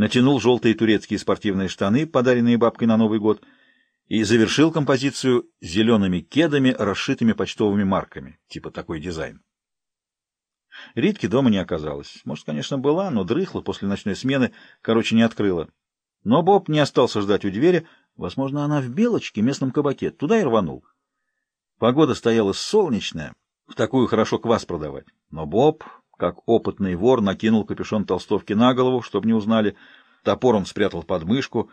натянул желтые турецкие спортивные штаны, подаренные бабкой на Новый год, и завершил композицию зелеными кедами, расшитыми почтовыми марками, типа такой дизайн. Ритки дома не оказалось. Может, конечно, была, но дрыхла после ночной смены, короче, не открыла. Но Боб не остался ждать у двери. Возможно, она в Белочке, местном кабаке. Туда и рванул. Погода стояла солнечная, в такую хорошо квас продавать. Но Боб, как опытный вор, накинул капюшон толстовки на голову, чтобы не узнали, топором спрятал под мышку.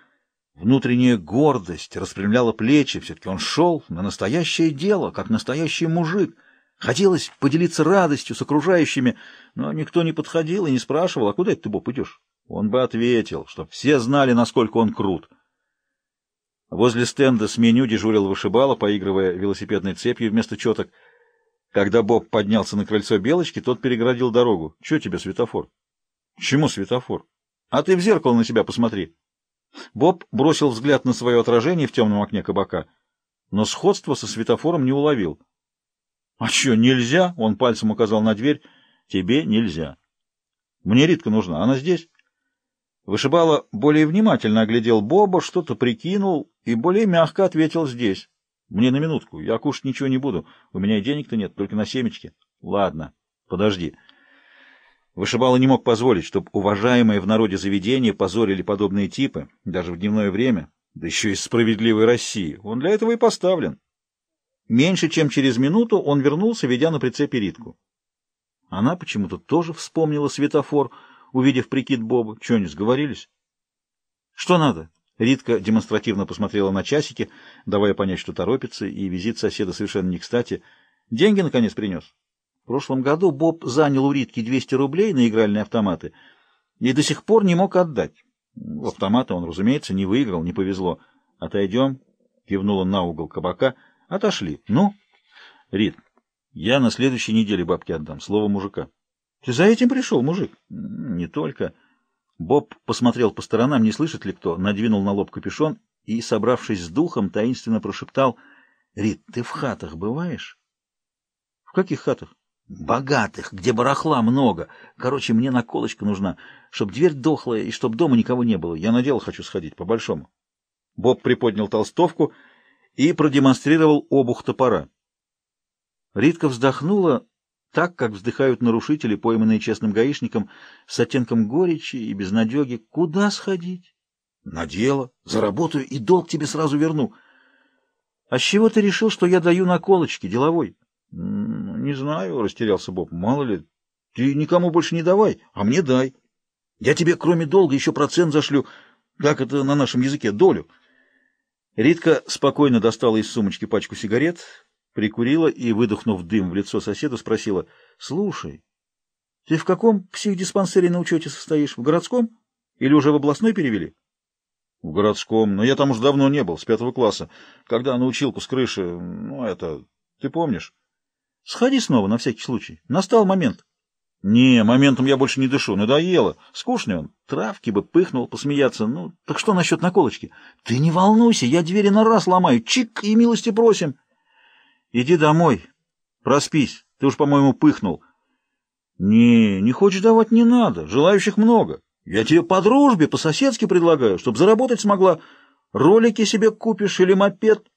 Внутренняя гордость распрямляла плечи. Все-таки он шел на настоящее дело, как настоящий мужик — Хотелось поделиться радостью с окружающими, но никто не подходил и не спрашивал, а куда это ты, Боб, идешь? Он бы ответил, чтоб все знали, насколько он крут. Возле стенда с меню дежурил вышибала, поигрывая велосипедной цепью вместо четок. Когда Боб поднялся на крыльцо Белочки, тот переградил дорогу. — Че тебе светофор? — Чему светофор? — А ты в зеркало на себя посмотри. Боб бросил взгляд на свое отражение в темном окне кабака, но сходство со светофором не уловил. — А что, нельзя? — он пальцем указал на дверь. — Тебе нельзя. — Мне Ритка нужна. Она здесь? Вышибала более внимательно оглядел Боба, что-то прикинул и более мягко ответил здесь. — Мне на минутку. Я кушать ничего не буду. У меня и денег-то нет, только на семечки. — Ладно, подожди. Вышибала не мог позволить, чтобы уважаемые в народе заведения позорили подобные типы, даже в дневное время, да еще из справедливой России. Он для этого и поставлен. Меньше чем через минуту он вернулся, ведя на прицепе Ритку. Она почему-то тоже вспомнила светофор, увидев прикид Боба. Че они сговорились? — Что надо? Ритка демонстративно посмотрела на часики, давая понять, что торопится, и визит соседа совершенно не кстати. Деньги, наконец, принес. В прошлом году Боб занял у Ритки 200 рублей на игральные автоматы и до сих пор не мог отдать. В автоматы он, разумеется, не выиграл, не повезло. «Отойдем», — кивнул он на угол кабака, — Отошли. Ну? Рит, я на следующей неделе бабки отдам. Слово мужика. Ты за этим пришел, мужик? Не только. Боб посмотрел по сторонам, не слышит ли кто, надвинул на лоб капюшон и, собравшись с духом, таинственно прошептал. Рит, ты в хатах бываешь? В каких хатах? Богатых, где барахла много. Короче, мне наколочка нужна, чтоб дверь дохлая и чтоб дома никого не было. Я на дело хочу сходить, по-большому. Боб приподнял толстовку и продемонстрировал обух топора. Ритка вздохнула так, как вздыхают нарушители, пойманные честным гаишником, с оттенком горечи и безнадеги. Куда сходить? На дело. Заработаю и долг тебе сразу верну. А с чего ты решил, что я даю наколочки, деловой? Не знаю, растерялся Боб. Мало ли, ты никому больше не давай, а мне дай. Я тебе, кроме долга, еще процент зашлю, как это на нашем языке, долю. Ритка спокойно достала из сумочки пачку сигарет, прикурила и, выдохнув дым в лицо соседа, спросила, «Слушай, ты в каком психдиспансере на учете состоишь? В городском? Или уже в областной перевели?» «В городском, но я там уже давно не был, с пятого класса, когда на училку с крыши, ну, это, ты помнишь?» «Сходи снова, на всякий случай. Настал момент». Не, моментом я больше не дышу, надоело. Скучный он. Травки бы пыхнул, посмеяться. Ну, так что насчет наколочки? Ты не волнуйся, я двери на раз ломаю. Чик, и милости просим. Иди домой, проспись. Ты уж, по-моему, пыхнул. Не, не хочешь давать, не надо. Желающих много. Я тебе по дружбе, по-соседски предлагаю, чтобы заработать смогла. Ролики себе купишь или мопед.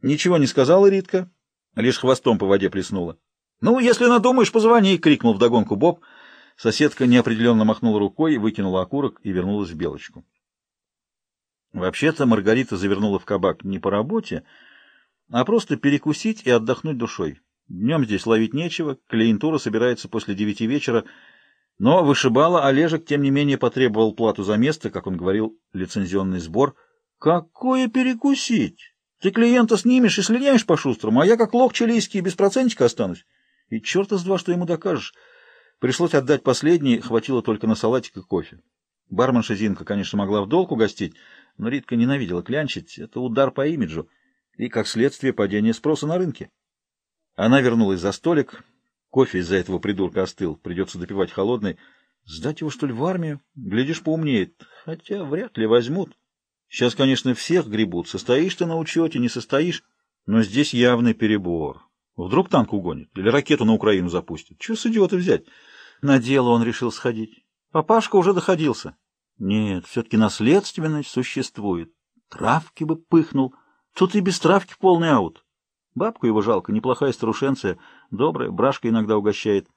Ничего не сказала Ритка, лишь хвостом по воде плеснула. «Ну, если надумаешь, позвони!» — крикнул вдогонку Боб. Соседка неопределенно махнула рукой, выкинула окурок и вернулась в Белочку. Вообще-то Маргарита завернула в кабак не по работе, а просто перекусить и отдохнуть душой. Днем здесь ловить нечего, клиентура собирается после девяти вечера, но вышибала Олежек, тем не менее, потребовал плату за место, как он говорил, лицензионный сбор. «Какое перекусить? Ты клиента снимешь и слиняешь по-шустрому, а я как лох чилийский без процентика останусь». И черта с два, что ему докажешь. Пришлось отдать последний, хватило только на салатик и кофе. Барменша Зинка, конечно, могла в долг угостить, но Ритка ненавидела клянчить. Это удар по имиджу и, как следствие, падение спроса на рынке. Она вернулась за столик. Кофе из-за этого придурка остыл. Придется допивать холодный. Сдать его, что ли, в армию? Глядишь, поумнеет. Хотя вряд ли возьмут. Сейчас, конечно, всех гребут. Состоишь ты на учете, не состоишь. Но здесь явный перебор. Вдруг танк угонит или ракету на Украину запустит. Чего с идиота взять? На дело он решил сходить. Папашка уже доходился. Нет, все-таки наследственность существует. Травки бы пыхнул. Тут и без травки полный аут. Бабку его жалко, неплохая старушенция, добрая, брашка иногда угощает.